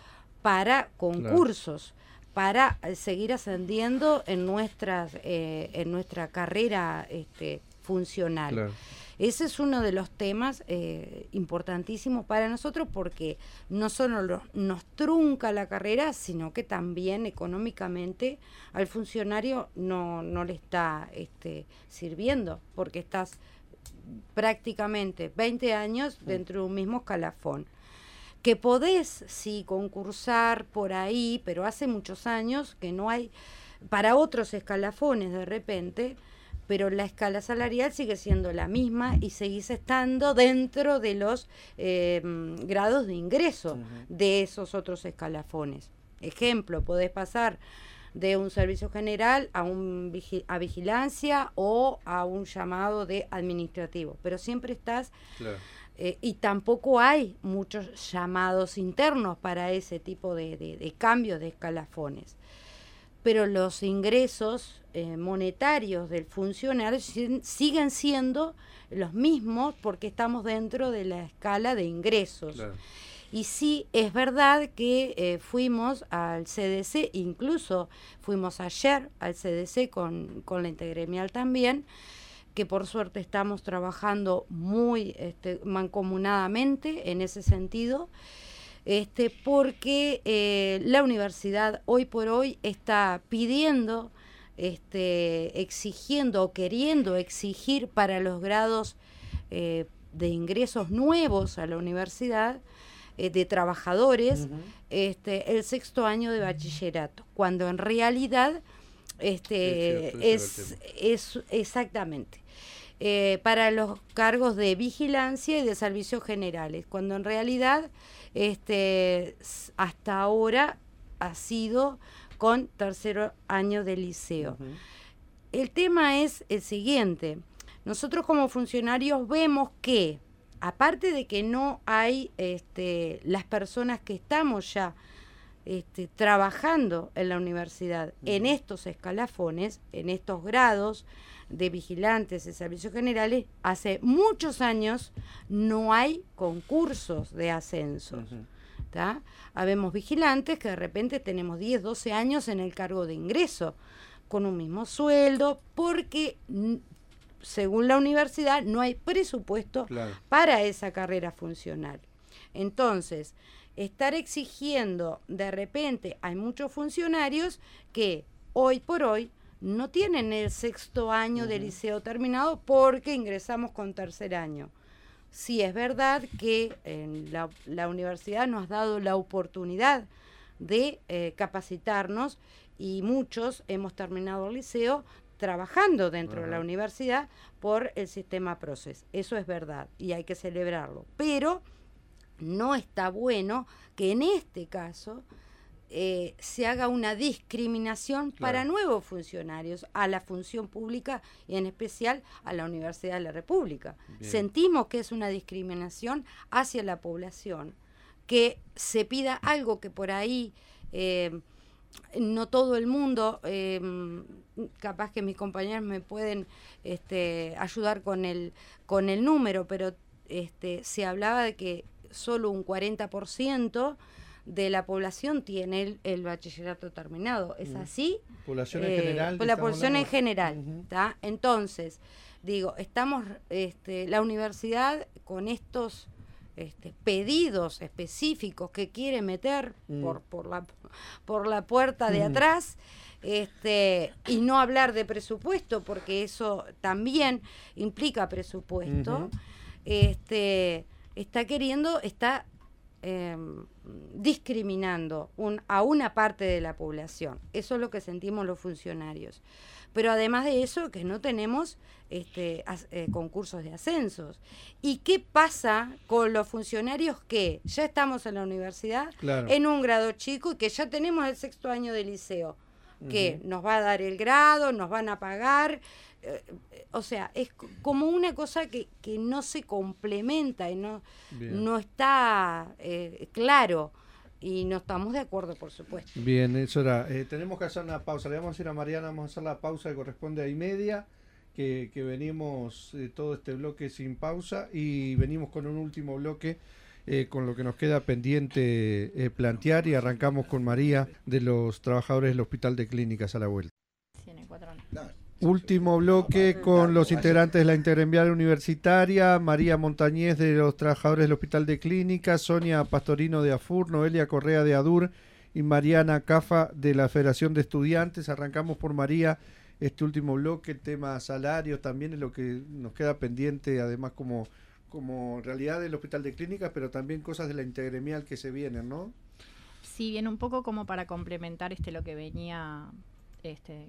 para concursos. para eh, seguir ascendiendo en nuestras eh, en nuestra carrera este, funcional. Ese es uno de los temas eh, importantísimos para nosotros porque no solo nos trunca la carrera, sino que también económicamente al funcionario no, no le está este, sirviendo porque estás prácticamente 20 años dentro de un mismo escalafón. Que podés sí concursar por ahí, pero hace muchos años que no hay para otros escalafones de repente pero la escala salarial sigue siendo la misma y seguís estando dentro de los em, grados de ingreso de esos otros escalafones. Ejemplo, podés pasar de un servicio general a, un a vigilancia o a un llamado de administrativo, pero siempre estás... Eh, y tampoco hay muchos llamados internos para ese tipo de, de, de cambios de escalafones pero los ingresos eh, monetarios del funcionario siguen siendo los mismos porque estamos dentro de la escala de ingresos. Y sí, es verdad que eh, fuimos al CDC, incluso fuimos ayer al CDC con, con la Integremial también, que por suerte estamos trabajando muy este, mancomunadamente en ese sentido este, porque eh, la universidad hoy por hoy está pidiendo, este, exigiendo o queriendo exigir para los grados eh, de ingresos nuevos a la universidad, eh, de trabajadores, este, el sexto año de bachillerato, cuando en realidad este, es, es, exactamente. para los cargos de vigilancia y de servicios generales, cuando en realidad este, hasta ahora ha sido con tercer año de liceo. El tema es el siguiente. Nosotros como funcionarios vemos que, aparte de que no hay este, las personas que estamos ya este, trabajando en la universidad en estos escalafones, en estos grados de vigilantes de servicios generales, hace muchos años no hay concursos de ascensos. Habemos vigilantes que de repente tenemos 10, 12 años en el cargo de ingreso, con un mismo sueldo, porque según la universidad no hay presupuesto para esa carrera funcional. Entonces, estar exigiendo de repente, hay muchos funcionarios que hoy por hoy no tienen el sexto año de liceo terminado porque ingresamos con tercer año. Sí es verdad que la, universidad nos ha dado la oportunidad de eh, capacitarnos y muchos hemos terminado el liceo trabajando dentro de la universidad por el sistema PROCES. Eso es verdad y hay que celebrarlo. Pero no está bueno que en este caso eh, se haga una discriminación para nuevos funcionarios a la función pública y en especial a la Universidad de la República. Sentimos que es una discriminación hacia la población, que se pida algo que por ahí eh, no todo el mundo, eh, capaz que mis compañeros me pueden este, ayudar con el, con el número, pero este, se hablaba de que solo un 40% de la población tiene el, bachillerato terminado. ¿Es así? Población en eh, general. la población en general. Entonces, digo, estamos, este, la universidad con estos este, pedidos específicos que quiere meter mm. por, por, la, por la puerta de mm. atrás, este, y no hablar de presupuesto, porque eso también implica presupuesto, este, está queriendo, está em, discriminando a una parte de la población. Eso es lo que sentimos los funcionarios. Pero además de eso, que no tenemos este, eh, concursos de ascensos. ¿Y qué pasa con los funcionarios que ya estamos en la universidad, en un grado chico y que ya tenemos el sexto año de liceo? que nos va a dar el grado, nos van a pagar, o sea, es como una cosa que, que no se complementa y no, no está eh, claro. Y no estamos de acuerdo, por supuesto. Bien, eso era. Eh, tenemos que hacer una pausa. Le vamos a decir a Mariana, vamos a hacer la pausa que corresponde a y media, que, que venimos todo este bloque sin pausa y venimos con un último bloque con lo que nos queda pendiente plantear y arrancamos con María de los trabajadores del Hospital de Clínicas a la vuelta. Último bloque con los integrantes de la Intergremial Universitaria, María Montañez de los trabajadores del Hospital de Clínicas, Sonia Pastorino de AFUR, Noelia Correa de ADUR y Mariana Cafa de la Federación de Estudiantes. Arrancamos por María este último bloque, el tema salario también es lo que nos queda pendiente, además como, como realidad del Hospital de Clínicas, pero también cosas de la Intergremial que se vienen, ¿no? Sí, bien, un poco como para complementar este lo que venía este,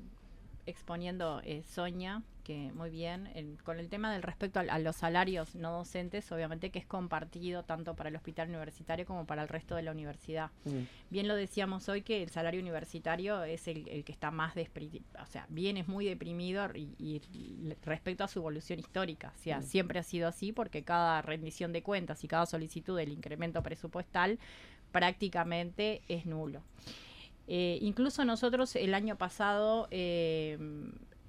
exponiendo eh, Sonia, que muy bien, con el tema del respecto a, los salarios no docentes, obviamente que es compartido tanto para el hospital universitario como para el resto de la universidad. Mm. Bien lo decíamos hoy que el salario universitario es el, que está más deprimido, o sea, bien es muy deprimido y, respecto a su evolución histórica, o sea, mm. siempre ha sido así porque cada rendición de cuentas y cada solicitud del incremento presupuestal prácticamente es nulo. Eh, incluso nosotros el año pasado, eh,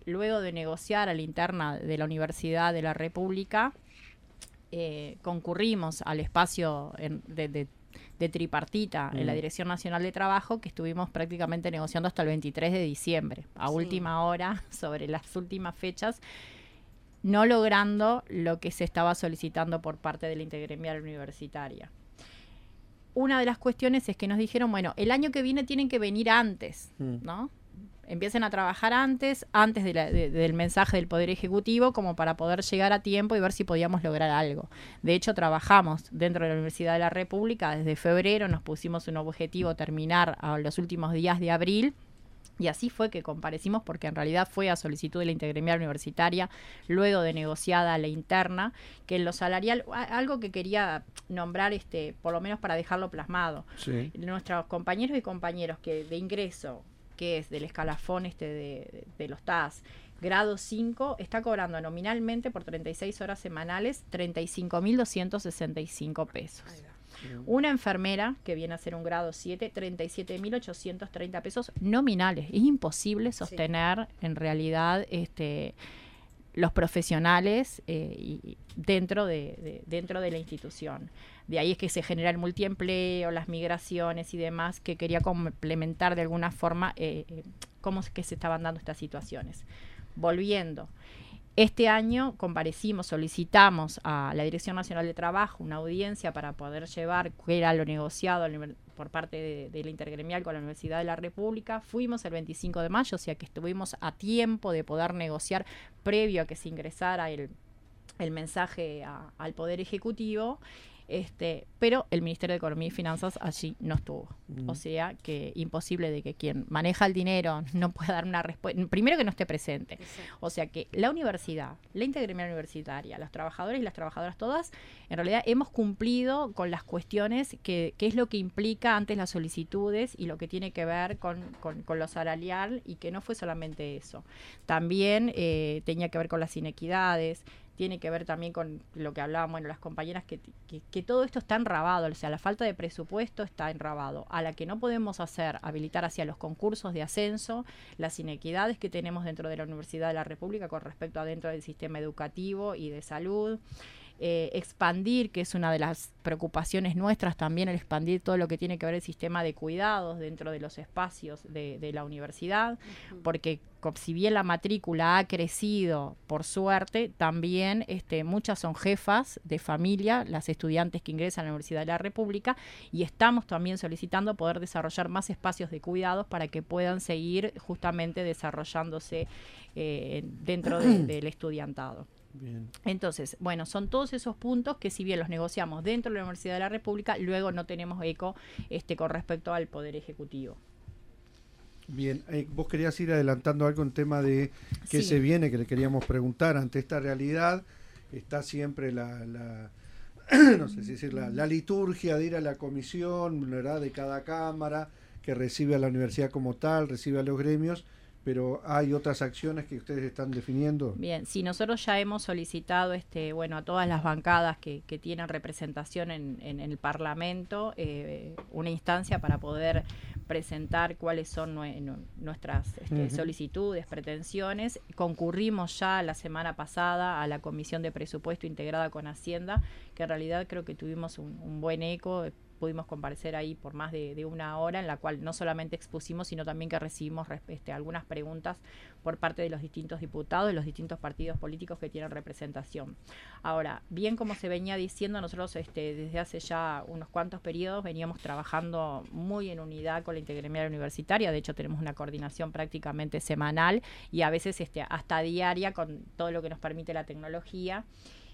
luego de negociar a la interna de la Universidad de la República, eh, concurrimos al espacio de, tripartita en la mm. Dirección Nacional de Trabajo, que estuvimos prácticamente negociando hasta el 23 de diciembre, a última hora, sobre las últimas fechas, no logrando lo que se estaba solicitando por parte de la intergremial universitaria una de las cuestiones es que nos dijeron, bueno, el año que viene tienen que venir antes, mm. ¿no? Empiecen a trabajar antes, antes del mensaje del Poder Ejecutivo, como para poder llegar a tiempo y ver si podíamos lograr algo. De hecho, trabajamos dentro de la Universidad de la República desde febrero, nos pusimos un objetivo terminar a los últimos días de abril y así fue que comparecimos porque en realidad fue a solicitud de la Intergremial Universitaria, luego de negociada la interna, que en lo salarial, algo que quería nombrar, este, por lo menos para dejarlo plasmado, nuestros compañeros y compañeros que de ingreso, que es del escalafón este de, los TAS, grado 5, está cobrando nominalmente por 36 horas semanales 35.265 pesos. Una enfermera que viene a ser un grado 7, 37.830 pesos nominales. Es imposible sostener en realidad este los profesionales eh, dentro, de, dentro de la institución. De ahí es que se genera el multiempleo, las migraciones y demás, que quería complementar de alguna forma eh, eh, cómo es que se estaban dando estas situaciones. Volviendo, este año comparecimos, solicitamos a la Dirección Nacional de Trabajo una audiencia para poder llevar qué era lo negociado por parte de, la intergremial con la Universidad de la República. Fuimos el 25 de mayo, o sea que estuvimos a tiempo de poder negociar previo a que se ingresara el, mensaje al Poder Ejecutivo este, pero el Ministerio de Economía y Finanzas allí no estuvo. O sea que imposible de que quien maneja el dinero no pueda dar una respuesta, primero que no esté presente. O sea que la universidad, la integralidad universitaria, los trabajadores y las trabajadoras todas, en realidad hemos cumplido con las cuestiones que, es lo que implica antes las solicitudes y lo que tiene que ver con, con, lo salarial y que no fue solamente eso. También eh, tenía que ver con las inequidades, tiene que ver también con lo que hablaban, bueno, las compañeras, que, que, todo esto está enrabado, o sea, la falta de presupuesto está enrabado, a la que no podemos hacer, habilitar hacia los concursos de ascenso, las inequidades que tenemos dentro de la Universidad de la República con respecto a dentro del sistema educativo y de salud. Eh, expandir, que es una de las preocupaciones nuestras también, el expandir todo lo que tiene que ver el sistema de cuidados dentro de los espacios de, la universidad, porque si bien la matrícula ha crecido por suerte, también este, muchas son jefas de familia, las estudiantes que ingresan a la Universidad de la República, y estamos también solicitando poder desarrollar más espacios de cuidados para que puedan seguir justamente desarrollándose eh, dentro del estudiantado. Entonces, bueno, son todos esos puntos que si bien los negociamos dentro de la Universidad de la República, luego no tenemos eco este, con respecto al Poder Ejecutivo. Bien, eh, vos querías ir adelantando algo en tema de qué se viene, que le queríamos preguntar. Ante esta realidad está siempre la, la no sé si decir, la, la, liturgia de ir a la comisión, ¿verdad? De cada cámara, que recibe a la universidad como tal, recibe a los gremios pero hay otras acciones que ustedes están definiendo. Bien, si nosotros ya hemos solicitado este, bueno, a todas las bancadas que, que tienen representación en, en el Parlamento eh, una instancia para poder presentar cuáles son nuestras este, solicitudes, pretensiones. Concurrimos ya la semana pasada a la Comisión de Presupuesto integrada con Hacienda, que en realidad creo que tuvimos un, un buen eco pudimos comparecer ahí por más de, una hora, en la cual no solamente expusimos, sino también que recibimos este, algunas preguntas por parte de los distintos diputados de los distintos partidos políticos que tienen representación. Ahora, bien como se venía diciendo, nosotros este, desde hace ya unos cuantos periodos veníamos trabajando muy en unidad con la integridad universitaria, de hecho tenemos una coordinación prácticamente semanal y a veces este, hasta diaria con todo lo que nos permite la tecnología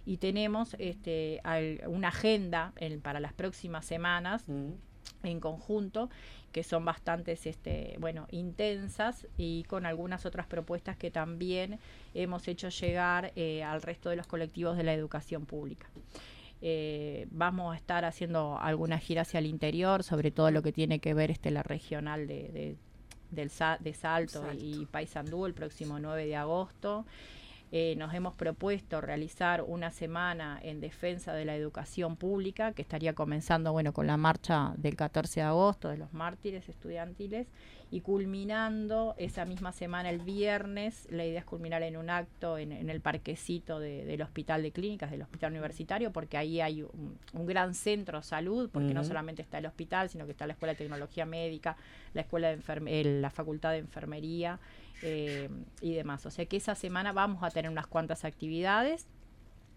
y tenemos este, una agenda para las próximas semanas mm. en conjunto que son bastantes este, bueno, intensas y con algunas otras propuestas que también hemos hecho llegar eh, al resto de los colectivos de la educación pública. Eh, vamos a estar haciendo alguna gira hacia el interior, sobre todo lo que tiene que ver este, la regional de, del de Salto, Salto. y Paysandú el próximo 9 de agosto. Eh, nos hemos propuesto realizar una semana en defensa de la educación pública, que estaría comenzando bueno, con la marcha del 14 de agosto de los mártires estudiantiles y culminando esa misma semana el viernes, la idea es culminar en un acto en, el parquecito del Hospital de Clínicas, del Hospital Universitario, porque ahí hay un, gran centro de salud, porque no solamente está el hospital, sino que está la Escuela de Tecnología Médica, la Escuela de la Facultad de Enfermería eh, y demás. O sea que esa semana vamos a tener unas cuantas actividades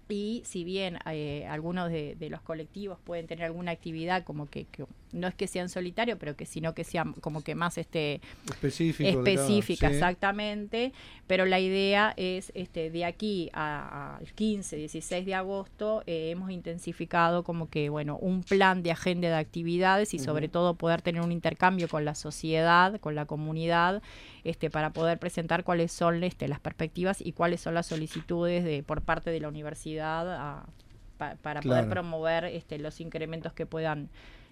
y si bien eh, algunos de, los colectivos pueden tener alguna actividad como que, no es que sean solitarios, pero que sino que sean como que más este específica, exactamente, pero la idea es este de aquí al 15, 16 de agosto eh, hemos intensificado como que bueno, un plan de agenda de actividades y sobre todo poder tener un intercambio con la sociedad, con la comunidad este, para poder presentar cuáles son este, las perspectivas y cuáles son las solicitudes de, por parte de la universidad para poder promover este, los incrementos que puedan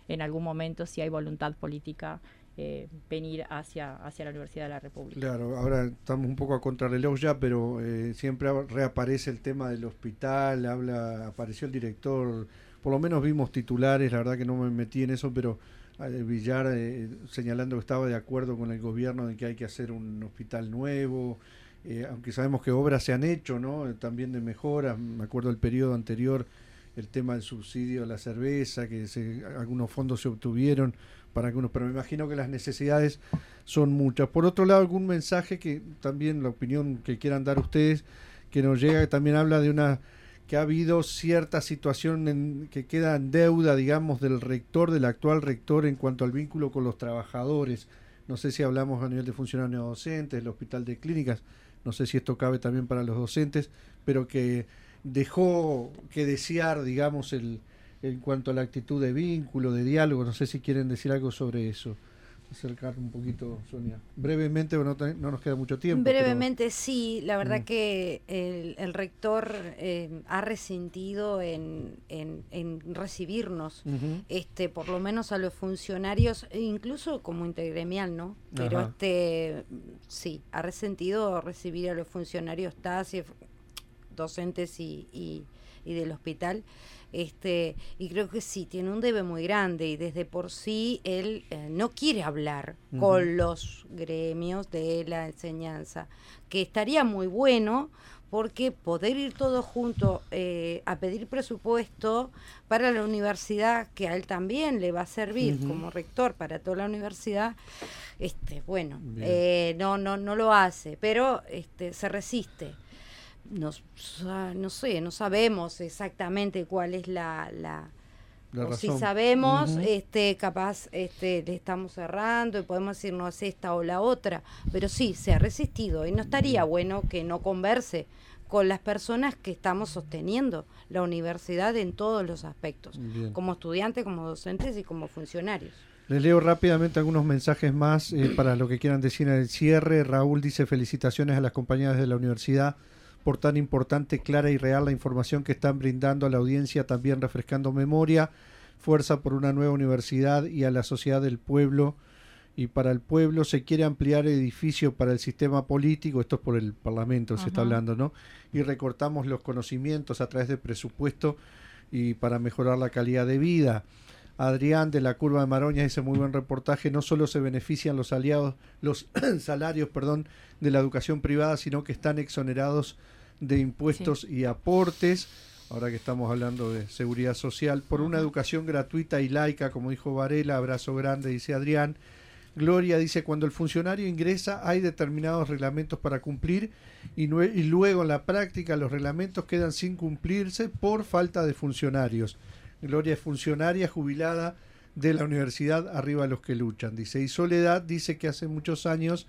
en algún momento, si hay voluntad política, eh, venir hacia, hacia la Universidad de la República. Claro, ahora estamos un poco a contrarreloj ya, pero eh, siempre reaparece el tema del hospital, habla, apareció el director por lo menos vimos titulares, la verdad que no me metí en eso, pero eh, Villar eh, señalando que estaba de acuerdo con el gobierno de que hay que hacer un hospital nuevo, eh, aunque sabemos que obras se han hecho, ¿no? También de mejora, me acuerdo del periodo anterior, el tema del subsidio a la cerveza, que algunos fondos se obtuvieron para algunos, pero me imagino que las necesidades son muchas. Por otro lado, algún mensaje que también la opinión que quieran dar ustedes, que nos llega, que también habla de una que ha habido cierta situación en, que queda en deuda, digamos, del rector, del actual rector en cuanto al vínculo con los trabajadores. No sé si hablamos a nivel de funcionarios docentes, el hospital de clínicas, no sé si esto cabe también para los docentes, pero que dejó que desear, digamos, el, en cuanto a la actitud de vínculo, de diálogo. No sé si quieren decir algo sobre eso. Acercar un poquito, Sonia. Brevemente, no, no nos queda mucho tiempo. Brevemente, sí. La verdad mm. que el, rector eh, ha resentido en, en, recibirnos, este, por lo menos a los funcionarios, e incluso como intergremial, ¿no? Pero este, sí, ha resentido recibir a los funcionarios TASI, docentes y, y, y del hospital este, y creo que sí, tiene un debe muy grande y desde por sí él eh, no quiere hablar con los gremios de la enseñanza, que estaría muy bueno porque poder ir todos juntos eh, a pedir presupuesto para la universidad, que a él también le va a servir como rector para toda la universidad, este, bueno, eh, no, no, no lo hace, pero este, se resiste no, no sé, no sabemos exactamente cuál es la, la, si sabemos, este, capaz este, le estamos cerrando y podemos decir no es esta o la otra, pero sí, se ha resistido y no estaría bueno que no converse con las personas que estamos sosteniendo la universidad en todos los aspectos, como estudiantes, como docentes y como funcionarios. Les leo rápidamente algunos mensajes más eh, para lo que quieran decir en el cierre. Raúl dice felicitaciones a las compañías de la universidad por tan importante, clara y real la información que están brindando a la audiencia, también refrescando memoria, fuerza por una nueva universidad y a la sociedad del pueblo y para el pueblo se quiere ampliar edificio para el sistema político, esto es por el Parlamento se está hablando, ¿no? Y recortamos los conocimientos a través de presupuesto y para mejorar la calidad de vida. Adrián de la Curva de Maroña dice muy buen reportaje, no solo se benefician los aliados, los salarios, perdón, de la educación privada, sino que están exonerados de impuestos y aportes, ahora que estamos hablando de seguridad social, por una educación gratuita y laica, como dijo Varela, abrazo grande, dice Adrián. Gloria dice, cuando el funcionario ingresa hay determinados reglamentos para cumplir y, y luego en la práctica los reglamentos quedan sin cumplirse por falta de funcionarios. Gloria es funcionaria jubilada de la universidad Arriba los que luchan, dice. Y Soledad dice que hace muchos años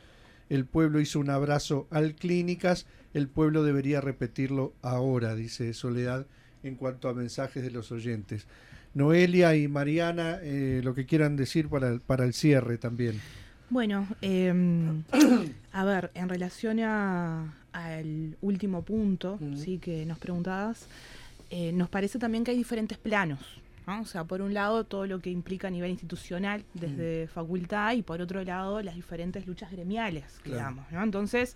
el pueblo hizo un abrazo al clínicas el pueblo debería repetirlo ahora, dice Soledad, en cuanto a mensajes de los oyentes. Noelia y Mariana, eh, lo que quieran decir para el, para el cierre también. Bueno, em, a ver, en relación al último punto sí que nos preguntabas, eh, nos parece también que hay diferentes planos. O sea, por un lado todo lo que implica a nivel institucional desde facultad y por otro lado las diferentes luchas gremiales, digamos. ¿no? Entonces,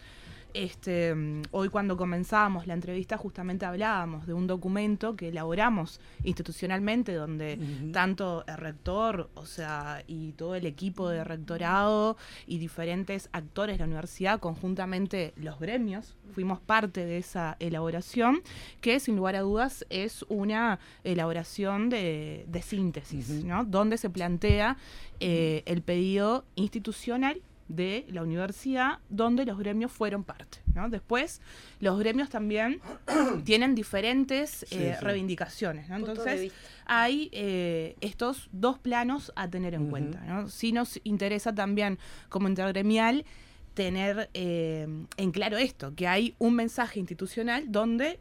este, hoy cuando comenzamos la entrevista justamente hablábamos de un documento que elaboramos institucionalmente donde tanto el rector, o sea, y todo el equipo de rectorado y diferentes actores de la universidad, conjuntamente los gremios, fuimos parte de esa elaboración, que sin lugar a dudas es una elaboración de, síntesis, ¿no? Donde se plantea eh, el pedido institucional de la universidad donde los gremios fueron parte. Después, los gremios también tienen diferentes eh, reivindicaciones. Entonces, hay eh, estos dos planos a tener en cuenta. ¿no? Sí nos interesa también como intergremial tener eh, en claro esto, que hay un mensaje institucional donde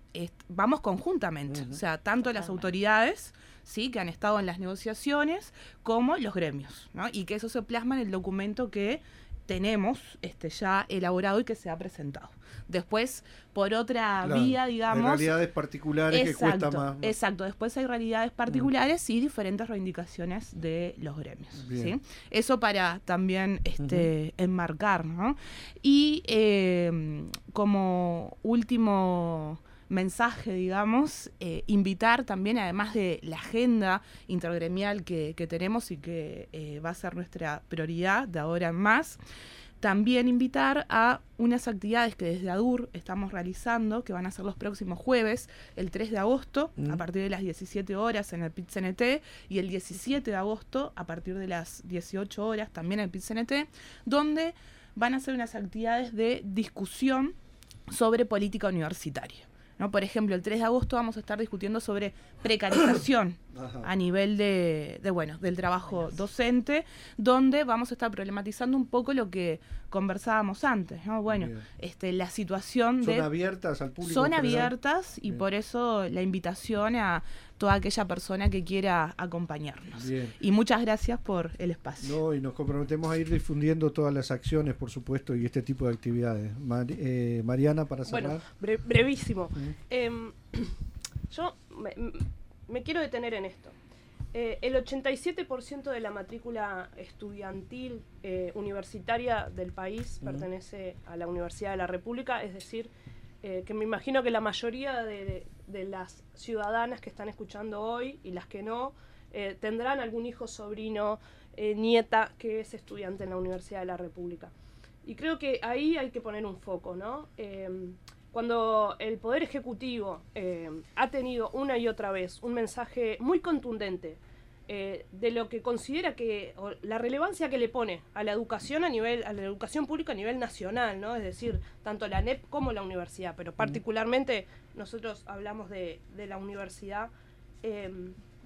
vamos conjuntamente, o sea, tanto las autoridades ¿sí? que han estado en las negociaciones como los gremios, y que eso se plasma en el documento que tenemos este, ya elaborado y que se ha presentado. Después, por otra vía, digamos... Hay realidades particulares que cuesta más, Exacto, después hay realidades particulares y diferentes reivindicaciones de los gremios. ¿sí? Eso para también este, enmarcar, ¿no? Y eh, como último mensaje, digamos, eh, invitar también, además de la agenda intergremial que, tenemos y que eh, va a ser nuestra prioridad de ahora en más, también invitar a unas actividades que desde ADUR estamos realizando, que van a ser los próximos jueves, el 3 de agosto, a mm. partir de las 17 horas en el PIT-CNT, y el 17 de agosto, a partir de las 18 horas, también en el PIT-CNT, donde van a ser unas actividades de discusión sobre política universitaria. ¿No? Por ejemplo, el 3 de agosto vamos a estar discutiendo sobre precarización a nivel de, bueno, del trabajo docente, donde vamos a estar problematizando un poco lo que conversábamos antes, ¿no? Bueno, este, la situación de... Son abiertas al público. Son abiertas y por eso la invitación a toda aquella persona que quiera acompañarnos. Y muchas gracias por el espacio. No, y nos comprometemos a ir difundiendo todas las acciones, por supuesto, y este tipo de actividades. Eh, Mariana, para cerrar. Bueno, brevísimo. Em, yo me, quiero detener en esto. Eh, el 87% de la matrícula estudiantil eh, universitaria del país pertenece a la Universidad de la República, es decir, eh, que me imagino que la mayoría de, las ciudadanas que están escuchando hoy y las que no, tendrán algún hijo, sobrino, nieta que es estudiante en la Universidad de la República. Y creo que ahí hay que poner un foco, ¿no? Cuando el Poder Ejecutivo eh, ha tenido una y otra vez un mensaje muy contundente eh, de lo que considera que la relevancia que le pone a la educación a nivel a la educación pública a nivel nacional no es decir tanto la NEP como la universidad. Pero particularmente nosotros hablamos de, la universidad eh,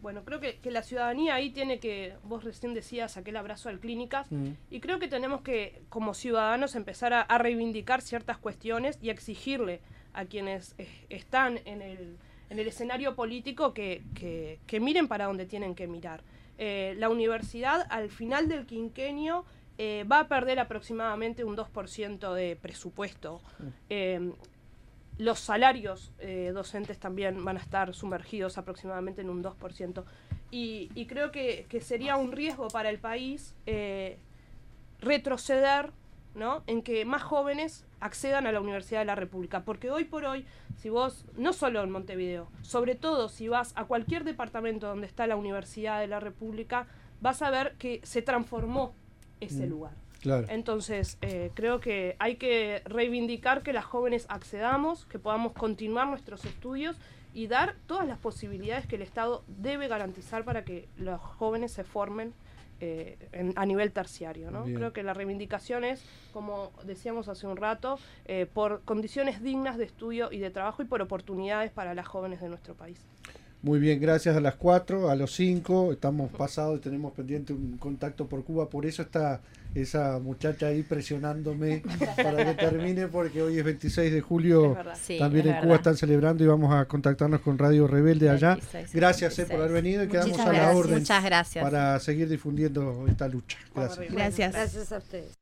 bueno, creo que, la ciudadanía ahí tiene que, vos recién decías, aquel abrazo al clínicas, mm. y creo que tenemos que, como ciudadanos, empezar a, reivindicar ciertas cuestiones y exigirle a quienes eh, están en el, en el escenario político que, que, miren para donde tienen que mirar. Eh, la universidad, al final del quinquenio, eh, va a perder aproximadamente un 2% de presupuesto. Mm los salarios eh, docentes también van a estar sumergidos aproximadamente en un 2%. Y, y creo que, sería un riesgo para el país eh, retroceder ¿no? en que más jóvenes accedan a la Universidad de la República. Porque hoy por hoy, si vos, no solo en Montevideo, sobre todo si vas a cualquier departamento donde está la Universidad de la República, vas a ver que se transformó ese mm. lugar. Entonces, eh, creo que hay que reivindicar que las jóvenes accedamos, que podamos continuar nuestros estudios y dar todas las posibilidades que el Estado debe garantizar para que los jóvenes se formen eh, a nivel terciario. ¿no? Creo que la reivindicación es, como decíamos hace un rato, eh, por condiciones dignas de estudio y de trabajo y por oportunidades para las jóvenes de nuestro país. Muy bien, gracias a las cuatro, a los cinco, estamos pasados, tenemos pendiente un contacto por Cuba, por eso está esa muchacha ahí presionándome para que termine, porque hoy es 26 de julio, también en Cuba están celebrando y vamos a contactarnos con Radio Rebelde allá. gracias eh, por haber venido y quedamos a la orden Muchas gracias. para seguir difundiendo esta lucha. Gracias. Gracias. Gracias a ustedes.